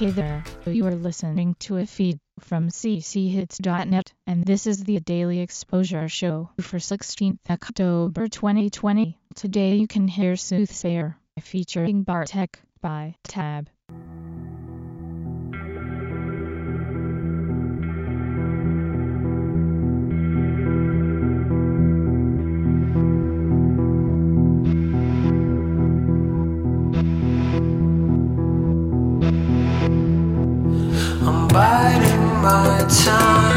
Hey there, you are listening to a feed from cchits.net, and this is the Daily Exposure Show for 16th October 2020. Today you can hear Soothsayer, featuring Bartek, by Tab. Time.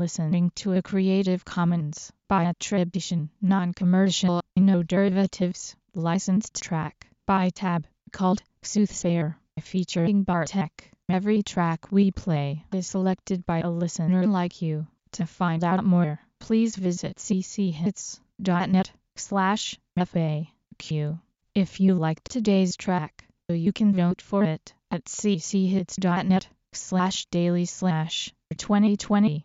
Listening to a Creative Commons by attribution, non-commercial, no derivatives, licensed track by Tab called Soothsayer, featuring Bartek. Every track we play is selected by a listener like you. To find out more, please visit cchits.net slash FAQ. If you liked today's track, you can vote for it at cchits.net slash daily slash 2020